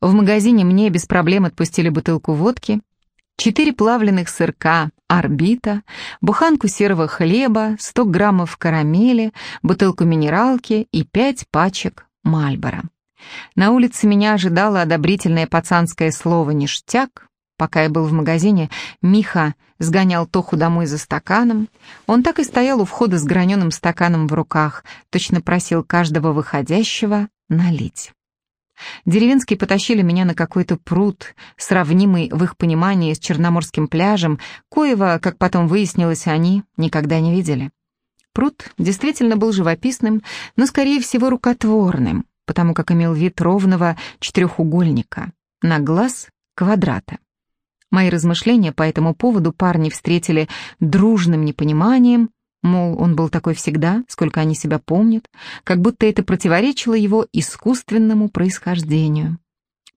В магазине мне без проблем отпустили бутылку водки, четыре плавленых сырка «Орбита», буханку серого хлеба, 100 граммов карамели, бутылку минералки и пять пачек Мальбора. На улице меня ожидало одобрительное пацанское слово «ништяк». Пока я был в магазине, Миха сгонял Тоху домой за стаканом. Он так и стоял у входа с граненым стаканом в руках, точно просил каждого выходящего налить. Деревенские потащили меня на какой-то пруд, сравнимый в их понимании с Черноморским пляжем, коего, как потом выяснилось, они никогда не видели. Пруд действительно был живописным, но, скорее всего, рукотворным, потому как имел вид ровного четырехугольника, на глаз квадрата. Мои размышления по этому поводу парни встретили дружным непониманием, мол, он был такой всегда, сколько они себя помнят, как будто это противоречило его искусственному происхождению.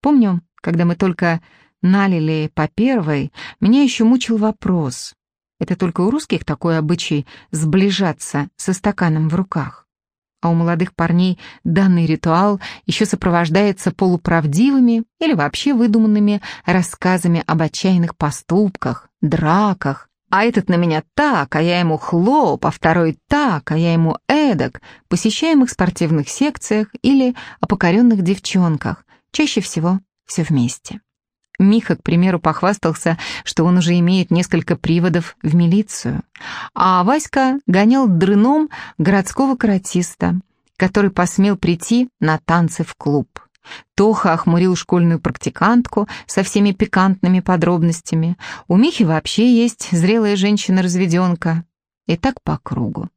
Помню, когда мы только налили по первой, меня еще мучил вопрос. Это только у русских такой обычай сближаться со стаканом в руках а у молодых парней данный ритуал еще сопровождается полуправдивыми или вообще выдуманными рассказами об отчаянных поступках, драках. А этот на меня так, а я ему хлоп, а второй так, а я ему эдак, посещаемых спортивных секциях или о покоренных девчонках, чаще всего все вместе. Миха, к примеру, похвастался, что он уже имеет несколько приводов в милицию. А Васька гонял дрыном городского каратиста, который посмел прийти на танцы в клуб. Тоха охмурил школьную практикантку со всеми пикантными подробностями. У Михи вообще есть зрелая женщина-разведенка. И так по кругу.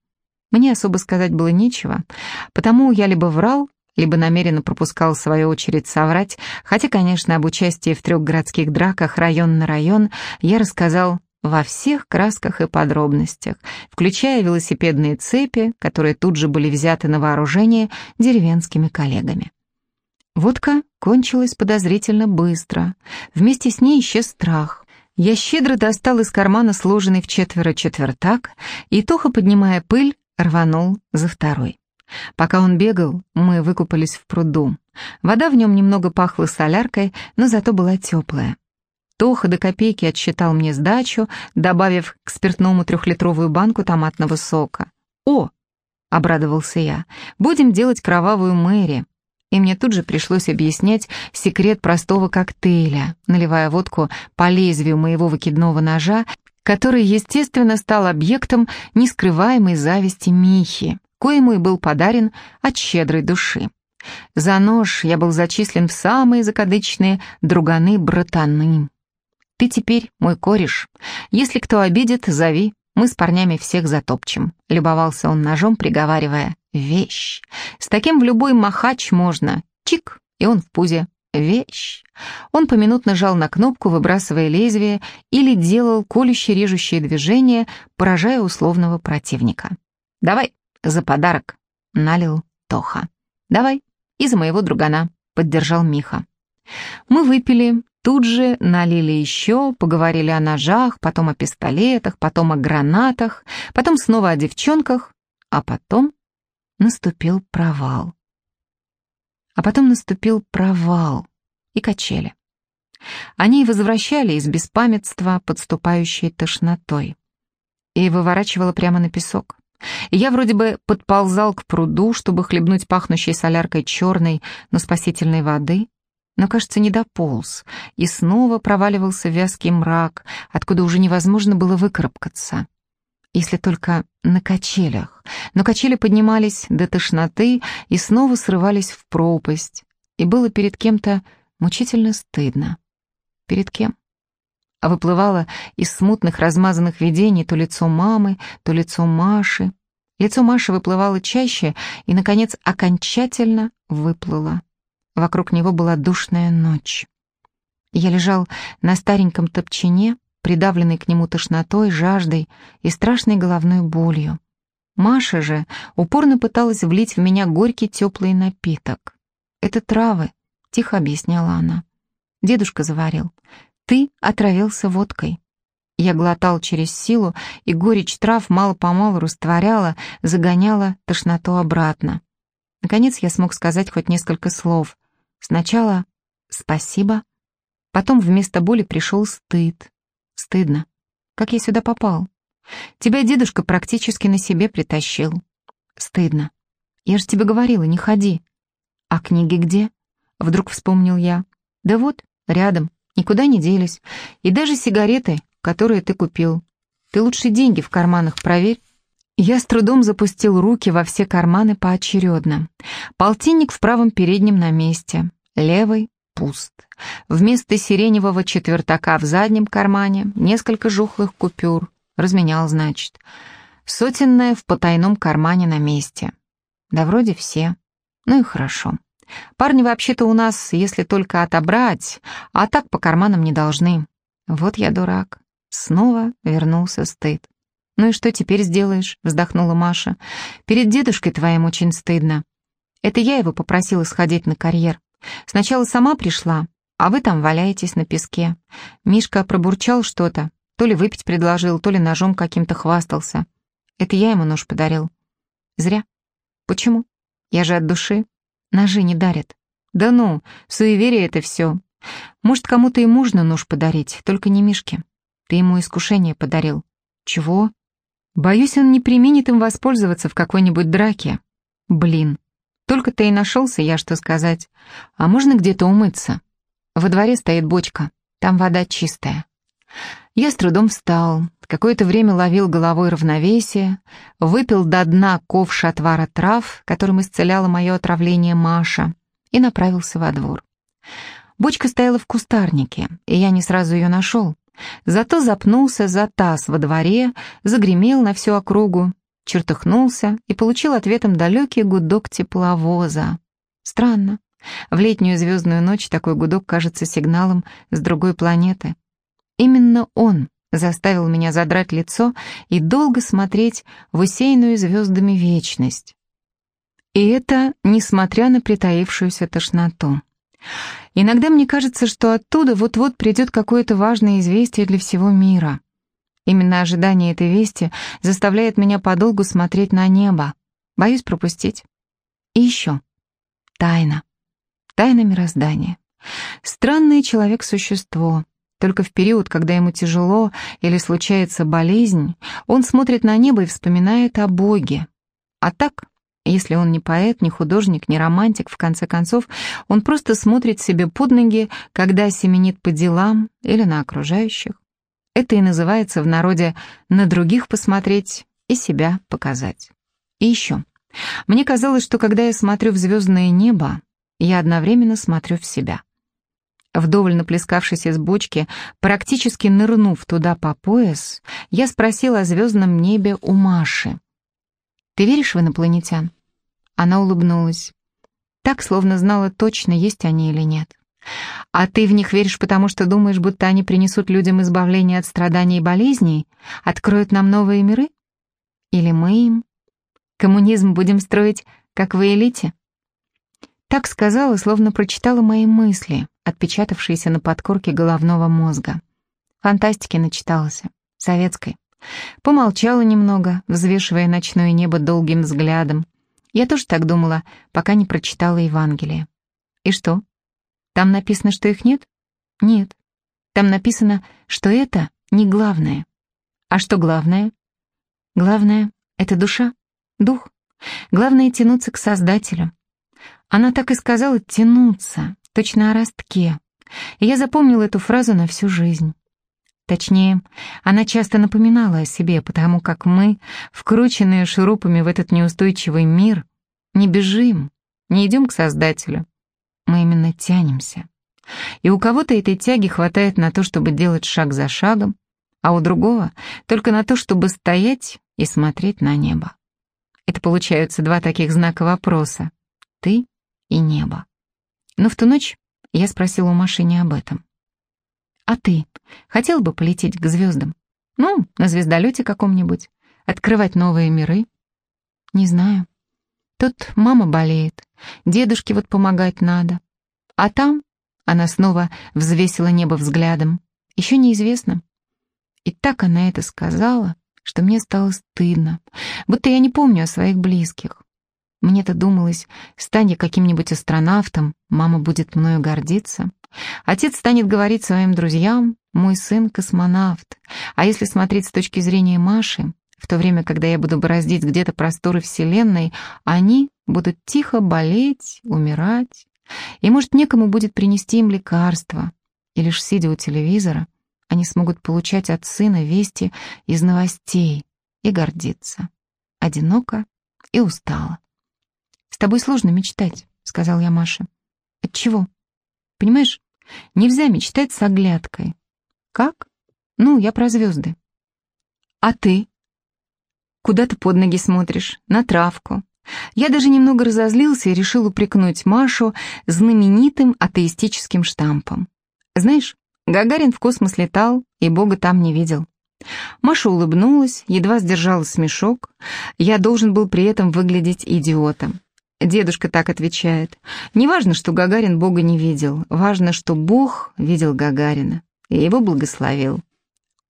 Мне особо сказать было нечего, потому я либо врал, либо намеренно пропускал свою очередь соврать, хотя, конечно, об участии в трех городских драках район на район я рассказал во всех красках и подробностях, включая велосипедные цепи, которые тут же были взяты на вооружение деревенскими коллегами. Водка кончилась подозрительно быстро. Вместе с ней исчез страх. Я щедро достал из кармана сложенный в четверо четвертак, и Тоха, поднимая пыль, рванул за второй. Пока он бегал, мы выкупались в пруду. Вода в нем немного пахла соляркой, но зато была теплая. Тоха до копейки отсчитал мне сдачу, добавив к спиртному трехлитровую банку томатного сока. «О!» — обрадовался я. «Будем делать кровавую Мэри». И мне тут же пришлось объяснять секрет простого коктейля, наливая водку по лезвию моего выкидного ножа, который, естественно, стал объектом нескрываемой зависти Михи коему и был подарен от щедрой души. За нож я был зачислен в самые закадычные друганы-братаны. Ты теперь мой кореш. Если кто обидит, зови, мы с парнями всех затопчем. Любовался он ножом, приговаривая «Вещь». С таким в любой махач можно. Чик, и он в пузе. Вещь. Он поминутно жал на кнопку, выбрасывая лезвие, или делал колюще-режущие движения, поражая условного противника. «Давай, за подарок», — налил Тоха. «Давай, и за моего другана», — поддержал Миха. Мы выпили, тут же налили еще, поговорили о ножах, потом о пистолетах, потом о гранатах, потом снова о девчонках, а потом наступил провал. А потом наступил провал и качели. Они возвращали из беспамятства, подступающей тошнотой, и выворачивало прямо на песок. Я вроде бы подползал к пруду, чтобы хлебнуть пахнущей соляркой черной, но спасительной воды, но, кажется, не дополз, и снова проваливался вязкий мрак, откуда уже невозможно было выкарабкаться. Если только на качелях. Но качели поднимались до тошноты и снова срывались в пропасть, и было перед кем-то мучительно стыдно. Перед кем? а выплывало из смутных размазанных видений то лицо мамы, то лицо Маши. Лицо Маши выплывало чаще и, наконец, окончательно выплыло. Вокруг него была душная ночь. Я лежал на стареньком топчине, придавленный к нему тошнотой, жаждой и страшной головной болью. Маша же упорно пыталась влить в меня горький теплый напиток. «Это травы», — тихо объясняла она. Дедушка заварил. Ты отравился водкой. Я глотал через силу, и горечь трав мало-помалу растворяла, загоняла тошноту обратно. Наконец я смог сказать хоть несколько слов. Сначала спасибо. Потом вместо боли пришел стыд. Стыдно. Как я сюда попал? Тебя дедушка практически на себе притащил. Стыдно. Я же тебе говорила, не ходи. А книги где? Вдруг вспомнил я. Да вот, рядом, никуда не делись. И даже сигареты, которые ты купил. Ты лучше деньги в карманах проверь. Я с трудом запустил руки во все карманы поочередно. Полтинник в правом переднем на месте, левый пуст. Вместо сиреневого четвертака в заднем кармане несколько жухлых купюр. Разменял, значит. Сотенная в потайном кармане на месте. Да вроде все. Ну и хорошо. Парни вообще-то у нас, если только отобрать, а так по карманам не должны. Вот я дурак. Снова вернулся стыд. «Ну и что теперь сделаешь?» — вздохнула Маша. «Перед дедушкой твоим очень стыдно. Это я его попросила сходить на карьер. Сначала сама пришла, а вы там валяетесь на песке. Мишка пробурчал что-то, то ли выпить предложил, то ли ножом каким-то хвастался. Это я ему нож подарил. Зря. Почему? Я же от души. Ножи не дарят. Да ну, суеверие это все. Может, кому-то и можно нож подарить, только не Мишке. Ты ему искушение подарил. Чего? Боюсь, он не применит им воспользоваться в какой-нибудь драке. Блин, только-то и нашелся я, что сказать. А можно где-то умыться? Во дворе стоит бочка, там вода чистая. Я с трудом встал, какое-то время ловил головой равновесие, выпил до дна ковш отвара трав, которым исцеляла мое отравление Маша, и направился во двор. Бочка стояла в кустарнике, и я не сразу ее нашел. Зато запнулся за таз во дворе, загремел на всю округу, чертыхнулся и получил ответом далекий гудок тепловоза. Странно. В летнюю звездную ночь такой гудок кажется сигналом с другой планеты. Именно он заставил меня задрать лицо и долго смотреть в усеянную звездами вечность. И это несмотря на притаившуюся тошноту. Иногда мне кажется, что оттуда вот-вот придет какое-то важное известие для всего мира. Именно ожидание этой вести заставляет меня подолгу смотреть на небо. Боюсь пропустить. И еще. Тайна. Тайна мироздания. Странное человек-существо. Только в период, когда ему тяжело или случается болезнь, он смотрит на небо и вспоминает о Боге. А так если он не поэт, не художник, не романтик, в конце концов, он просто смотрит себе под ноги, когда семенит по делам или на окружающих. Это и называется в народе «на других посмотреть и себя показать». И еще. Мне казалось, что когда я смотрю в звездное небо, я одновременно смотрю в себя. Вдоволь наплескавшись из бочки, практически нырнув туда по пояс, я спросила о звездном небе у Маши. «Ты веришь в инопланетян?» Она улыбнулась. Так, словно знала точно, есть они или нет. «А ты в них веришь, потому что думаешь, будто они принесут людям избавление от страданий и болезней? Откроют нам новые миры? Или мы им? Коммунизм будем строить, как в элите?» Так сказала, словно прочитала мои мысли, отпечатавшиеся на подкорке головного мозга. Фантастики начитался, советской. Помолчала немного, взвешивая ночное небо долгим взглядом. Я тоже так думала, пока не прочитала Евангелие. И что? Там написано, что их нет? Нет. Там написано, что это не главное. А что главное? Главное — это душа, дух. Главное — тянуться к Создателю. Она так и сказала «тянуться», точно о ростке. И я запомнила эту фразу на всю жизнь. Точнее, она часто напоминала о себе, потому как мы, вкрученные шурупами в этот неустойчивый мир, не бежим, не идем к Создателю. Мы именно тянемся. И у кого-то этой тяги хватает на то, чтобы делать шаг за шагом, а у другого только на то, чтобы стоять и смотреть на небо. Это получаются два таких знака вопроса — ты и небо. Но в ту ночь я спросила у Маши не об этом. А ты хотел бы полететь к звездам? Ну, на звездолете каком-нибудь? Открывать новые миры? Не знаю. Тут мама болеет, дедушке вот помогать надо. А там она снова взвесила небо взглядом. Еще неизвестно. И так она это сказала, что мне стало стыдно, будто я не помню о своих близких. Мне-то думалось, стань я каким-нибудь астронавтом, мама будет мною гордиться. Отец станет говорить своим друзьям, мой сын космонавт. А если смотреть с точки зрения Маши, в то время, когда я буду бороздить где-то просторы Вселенной, они будут тихо болеть, умирать. И, может, некому будет принести им лекарства. И лишь сидя у телевизора, они смогут получать от сына вести из новостей и гордиться. Одиноко и устала. «С тобой сложно мечтать», — сказал я Маше. «От чего? Понимаешь, нельзя мечтать с оглядкой. Как? Ну, я про звезды. А ты? Куда ты под ноги смотришь? На травку. Я даже немного разозлился и решил упрекнуть Машу знаменитым атеистическим штампом. Знаешь, Гагарин в космос летал и Бога там не видел. Маша улыбнулась, едва сдержала смешок. Я должен был при этом выглядеть идиотом. Дедушка так отвечает. Не важно, что Гагарин Бога не видел, важно, что Бог видел Гагарина и его благословил.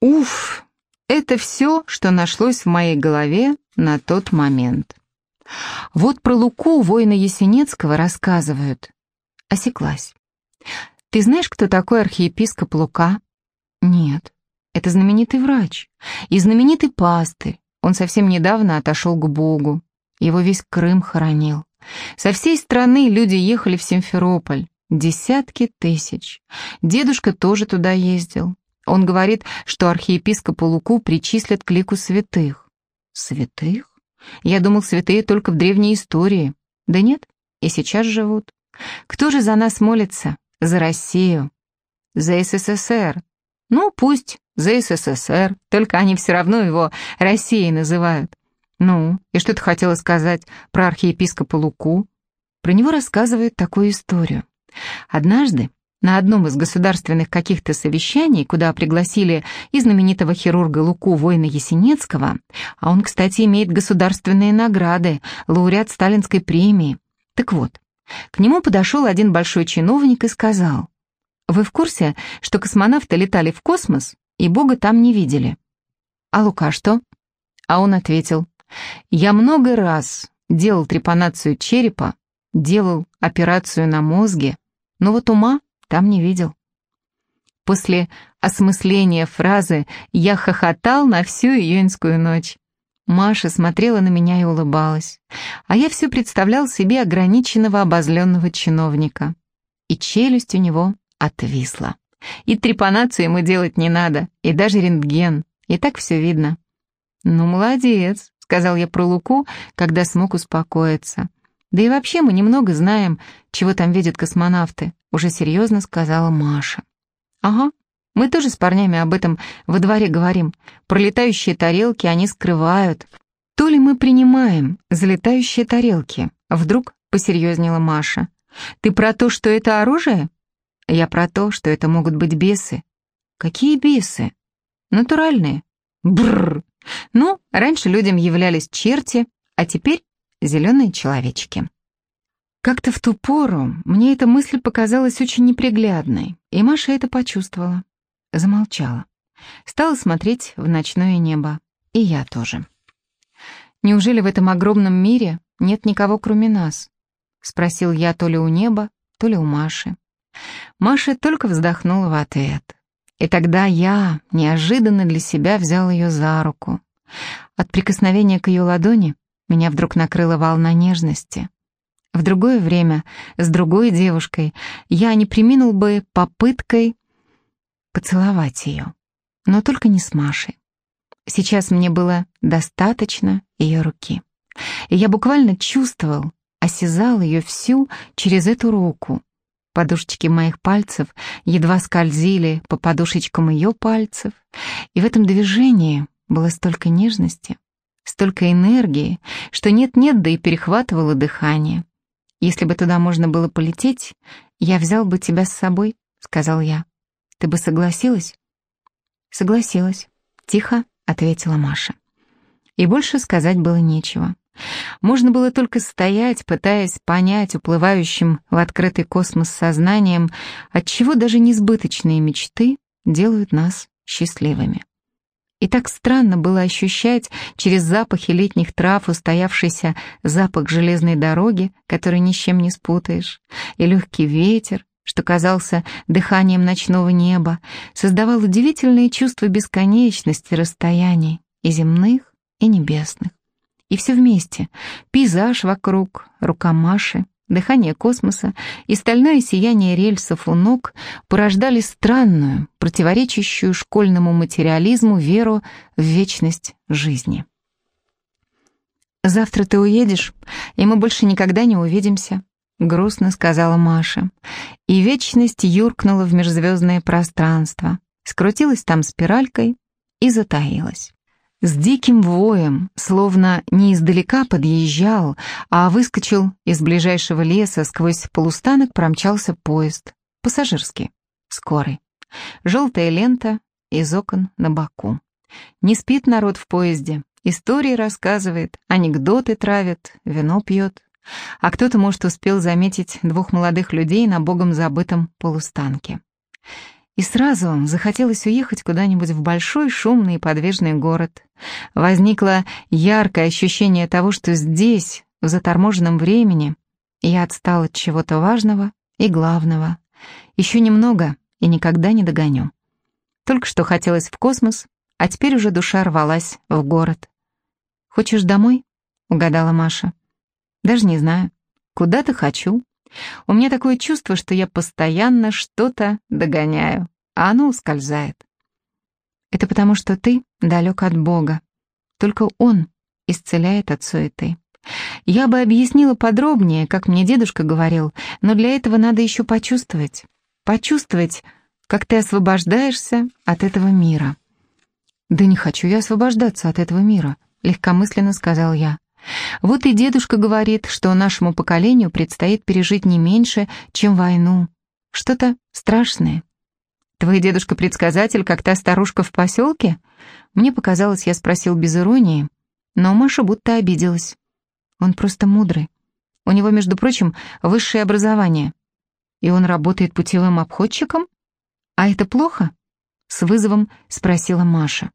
Уф, это все, что нашлось в моей голове на тот момент. Вот про Луку воина Есенинского рассказывают. Осеклась. Ты знаешь, кто такой архиепископ Лука? Нет, это знаменитый врач и знаменитый пастырь. Он совсем недавно отошел к Богу. Его весь Крым хоронил. Со всей страны люди ехали в Симферополь. Десятки тысяч. Дедушка тоже туда ездил. Он говорит, что архиепископу Луку причислят к лику святых. Святых? Я думал, святые только в древней истории. Да нет, и сейчас живут. Кто же за нас молится? За Россию. За СССР. Ну, пусть за СССР, только они все равно его Россией называют. Ну, и что ты хотела сказать про архиепископа Луку? Про него рассказывают такую историю. Однажды на одном из государственных каких-то совещаний, куда пригласили и знаменитого хирурга Луку Воина Есенинского, а он, кстати, имеет государственные награды, лауреат Сталинской премии. Так вот, к нему подошел один большой чиновник и сказал, «Вы в курсе, что космонавты летали в космос и Бога там не видели?» «А Лука что?» А он ответил, «Я много раз делал трепанацию черепа, делал операцию на мозге, но вот ума там не видел. После осмысления фразы я хохотал на всю июньскую ночь. Маша смотрела на меня и улыбалась, а я все представлял себе ограниченного обозленного чиновника. И челюсть у него отвисла. И трепанацию ему делать не надо, и даже рентген, и так все видно. «Ну, молодец», — сказал я про Луку, когда смог успокоиться. «Да и вообще мы немного знаем, чего там видят космонавты уже серьезно сказала Маша. «Ага, мы тоже с парнями об этом во дворе говорим. Пролетающие тарелки они скрывают. То ли мы принимаем залетающие тарелки?» Вдруг посерьезнела Маша. «Ты про то, что это оружие?» «Я про то, что это могут быть бесы». «Какие бесы?» «Натуральные». Бррр. Ну, раньше людям являлись черти, а теперь зеленые человечки. Как-то в ту пору мне эта мысль показалась очень неприглядной, и Маша это почувствовала. Замолчала. Стала смотреть в ночное небо. И я тоже. «Неужели в этом огромном мире нет никого, кроме нас?» Спросил я то ли у неба, то ли у Маши. Маша только вздохнула в ответ. И тогда я неожиданно для себя взял ее за руку. От прикосновения к ее ладони меня вдруг накрыла волна нежности. В другое время, с другой девушкой, я не приминул бы попыткой поцеловать ее, но только не с Машей. Сейчас мне было достаточно ее руки. И я буквально чувствовал, осязал ее всю через эту руку. Подушечки моих пальцев едва скользили по подушечкам ее пальцев, и в этом движении было столько нежности, столько энергии, что нет-нет, да и перехватывало дыхание. «Если бы туда можно было полететь, я взял бы тебя с собой», — сказал я. «Ты бы согласилась?» «Согласилась», — тихо ответила Маша. И больше сказать было нечего. Можно было только стоять, пытаясь понять уплывающим в открытый космос сознанием, отчего даже несбыточные мечты делают нас счастливыми. И так странно было ощущать через запахи летних трав устоявшийся запах железной дороги, который ни с чем не спутаешь, и легкий ветер, что казался дыханием ночного неба, создавал удивительное чувство бесконечности расстояний, и земных, и небесных. И все вместе — пейзаж вокруг, рука Маши, дыхание космоса и стальное сияние рельсов у ног порождали странную, противоречащую школьному материализму веру в вечность жизни. «Завтра ты уедешь, и мы больше никогда не увидимся», — грустно сказала Маша. И вечность юркнула в межзвездное пространство, скрутилась там спиралькой и затаилась. С диким воем, словно не издалека подъезжал, а выскочил из ближайшего леса, сквозь полустанок промчался поезд. Пассажирский, скорый. Желтая лента из окон на боку. Не спит народ в поезде, истории рассказывает, анекдоты травит, вино пьет. А кто-то, может, успел заметить двух молодых людей на богом забытом полустанке. И сразу захотелось уехать куда-нибудь в большой, шумный и подвижный город. Возникло яркое ощущение того, что здесь, в заторможенном времени, я отстал от чего-то важного и главного. Еще немного и никогда не догоню. Только что хотелось в космос, а теперь уже душа рвалась в город. «Хочешь домой?» — угадала Маша. «Даже не знаю. Куда-то хочу. У меня такое чувство, что я постоянно что-то догоняю, а оно ускользает. Это потому, что ты далек от Бога. Только Он исцеляет от суеты. Я бы объяснила подробнее, как мне дедушка говорил, но для этого надо еще почувствовать. Почувствовать, как ты освобождаешься от этого мира. «Да не хочу я освобождаться от этого мира», — легкомысленно сказал я. Вот и дедушка говорит, что нашему поколению предстоит пережить не меньше, чем войну. Что-то страшное. Твой дедушка предсказатель, как та старушка в поселке? Мне показалось, я спросил без иронии, но Маша будто обиделась. Он просто мудрый. У него, между прочим, высшее образование. И он работает путевым обходчиком? А это плохо? С вызовом спросила Маша.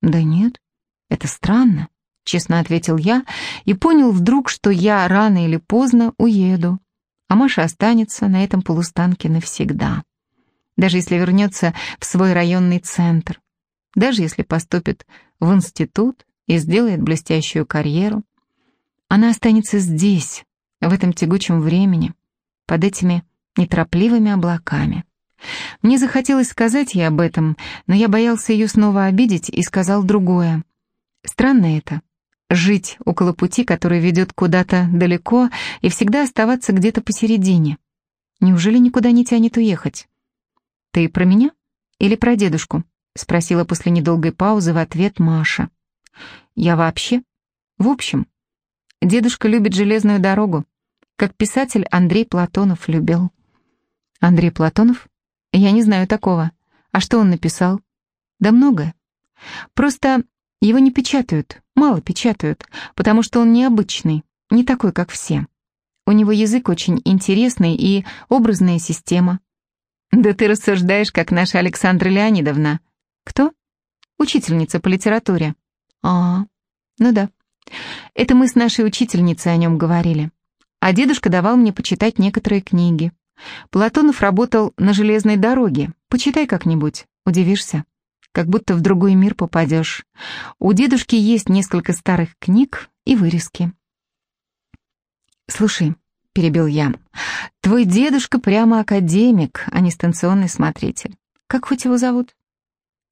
Да нет, это странно. — честно ответил я и понял вдруг, что я рано или поздно уеду, а Маша останется на этом полустанке навсегда. Даже если вернется в свой районный центр, даже если поступит в институт и сделает блестящую карьеру, она останется здесь, в этом тягучем времени, под этими неторопливыми облаками. Мне захотелось сказать ей об этом, но я боялся ее снова обидеть и сказал другое. Странно это, жить около пути, который ведет куда-то далеко, и всегда оставаться где-то посередине. Неужели никуда не тянет уехать? «Ты про меня или про дедушку?» — спросила после недолгой паузы в ответ Маша. «Я вообще? В общем, дедушка любит железную дорогу, как писатель Андрей Платонов любил». «Андрей Платонов? Я не знаю такого. А что он написал?» «Да многое. Просто его не печатают, мало печатают, потому что он необычный, не такой, как все. У него язык очень интересный и образная система. Да ты рассуждаешь, как наша Александра Леонидовна. Кто? Учительница по литературе. А, ну да. Это мы с нашей учительницей о нем говорили. А дедушка давал мне почитать некоторые книги. Платонов работал на железной дороге. Почитай как-нибудь, удивишься как будто в другой мир попадешь. У дедушки есть несколько старых книг и вырезки. «Слушай», — перебил я, — «твой дедушка прямо академик, а не станционный смотритель. Как хоть его зовут?»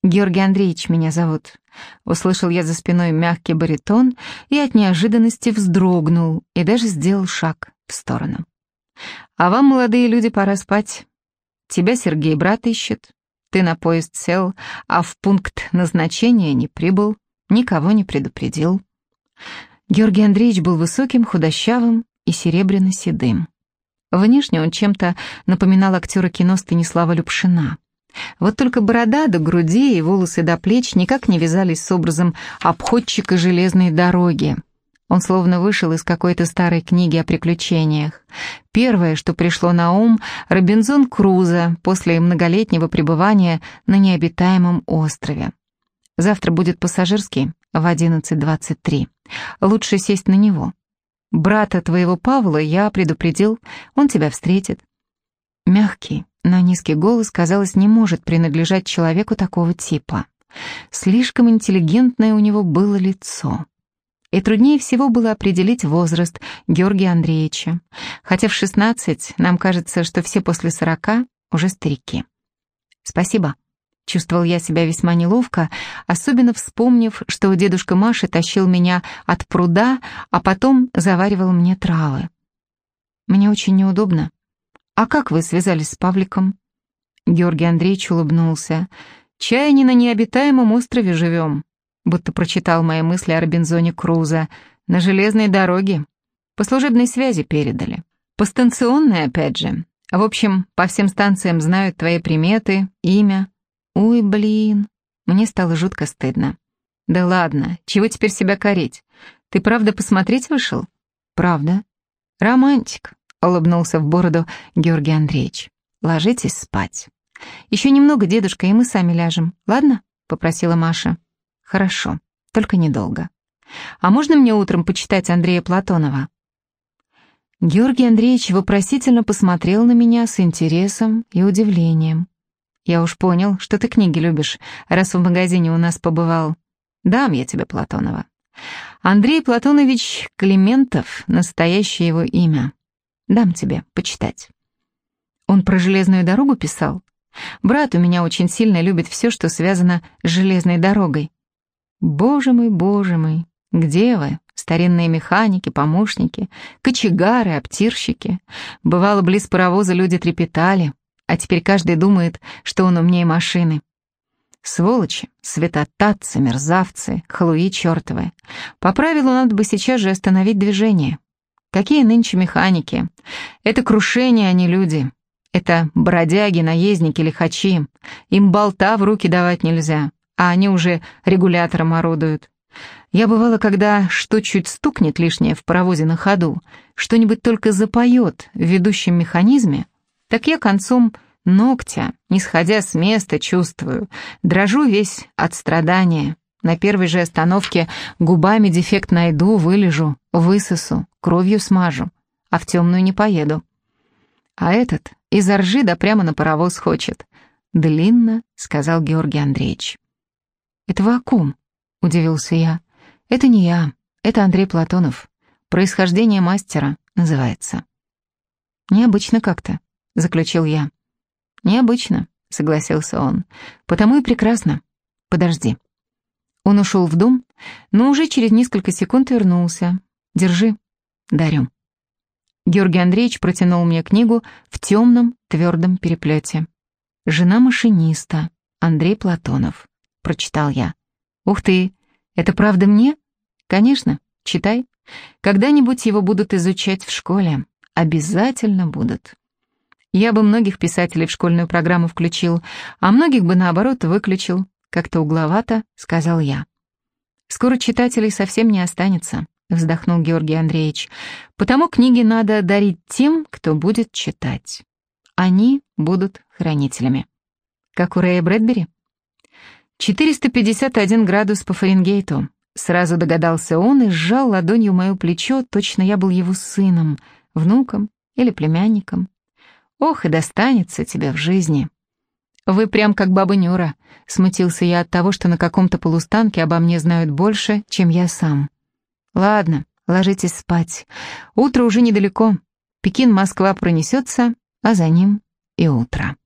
«Георгий Андреевич меня зовут», — услышал я за спиной мягкий баритон и от неожиданности вздрогнул и даже сделал шаг в сторону. «А вам, молодые люди, пора спать. Тебя Сергей брат ищет, ты на поезд сел, а в пункт назначения не прибыл, никого не предупредил. Георгий Андреевич был высоким, худощавым и серебряно-седым. Внешне он чем-то напоминал актера кино Станислава Любшина. Вот только борода до груди и волосы до плеч никак не вязались с образом обходчика железной дороги. Он словно вышел из какой-то старой книги о приключениях. Первое, что пришло на ум, Робинзон Крузо после многолетнего пребывания на необитаемом острове. Завтра будет пассажирский в 11.23. Лучше сесть на него. Брата твоего Павла я предупредил, он тебя встретит. Мягкий, но низкий голос, казалось, не может принадлежать человеку такого типа. Слишком интеллигентное у него было лицо. И труднее всего было определить возраст Георгия Андреевича, хотя в 16 нам кажется, что все после 40 уже старики. «Спасибо», Чувствовал я себя весьма неловко, особенно вспомнив, что дедушка Маша тащил меня от пруда, а потом заваривал мне травы. Мне очень неудобно. А как вы связались с Павликом? Георгий Андреевич улыбнулся. Чай не на необитаемом острове живем, будто прочитал мои мысли о Робинзоне Круза. На железной дороге. По служебной связи передали. По станционной, опять же. В общем, по всем станциям знают твои приметы, имя, Ой, блин, мне стало жутко стыдно. Да ладно, чего теперь себя корить? Ты правда посмотреть вышел? Правда. Романтик, улыбнулся в бороду Георгий Андреевич. Ложитесь спать. Еще немного, дедушка, и мы сами ляжем, ладно? Попросила Маша. Хорошо, только недолго. А можно мне утром почитать Андрея Платонова? Георгий Андреевич вопросительно посмотрел на меня с интересом и удивлением. Я уж понял, что ты книги любишь, раз в магазине у нас побывал. Дам я тебе Платонова. Андрей Платонович Климентов, настоящее его имя. Дам тебе почитать. Он про железную дорогу писал? Брат у меня очень сильно любит все, что связано с железной дорогой. Боже мой, боже мой, где вы? Старинные механики, помощники, кочегары, оптирщики. Бывало, близ паровоза люди трепетали, а теперь каждый думает, что он умнее машины. Сволочи, светотатцы, мерзавцы, халуи чертовы. По правилу надо бы сейчас же остановить движение. Какие нынче механики? Это крушение, а не люди. Это бродяги, наездники, лихачи. Им болта в руки давать нельзя, а они уже регулятором орудуют. Я бывала, когда что чуть стукнет лишнее в паровозе на ходу, что-нибудь только запоет в ведущем механизме, так я концом ногтя, не сходя с места, чувствую, дрожу весь от страдания. На первой же остановке губами дефект найду, вылежу, высосу, кровью смажу, а в темную не поеду. А этот из ржи да прямо на паровоз хочет. «Длинно», — сказал Георгий Андреевич. «Это вы о ком?» — удивился я. «Это не я, это Андрей Платонов. Происхождение мастера называется». «Необычно как-то», — заключил я. «Необычно», — согласился он. «Потому и прекрасно. Подожди». Он ушел в дом, но уже через несколько секунд вернулся. «Держи. Дарю». Георгий Андреевич протянул мне книгу в темном, твердом переплете. «Жена машиниста. Андрей Платонов», — прочитал я. «Ух ты! Это правда мне?» «Конечно. Читай. Когда-нибудь его будут изучать в школе. Обязательно будут». Я бы многих писателей в школьную программу включил, а многих бы, наоборот, выключил. Как-то угловато, сказал я. Скоро читателей совсем не останется, вздохнул Георгий Андреевич. Потому книги надо дарить тем, кто будет читать. Они будут хранителями. Как у Рэя Брэдбери? 451 градус по Фаренгейту. Сразу догадался он и сжал ладонью мое плечо, точно я был его сыном, внуком или племянником. Ох, и достанется тебе в жизни. Вы прям как баба Нюра. Смутился я от того, что на каком-то полустанке обо мне знают больше, чем я сам. Ладно, ложитесь спать. Утро уже недалеко. Пекин-Москва пронесется, а за ним и утро.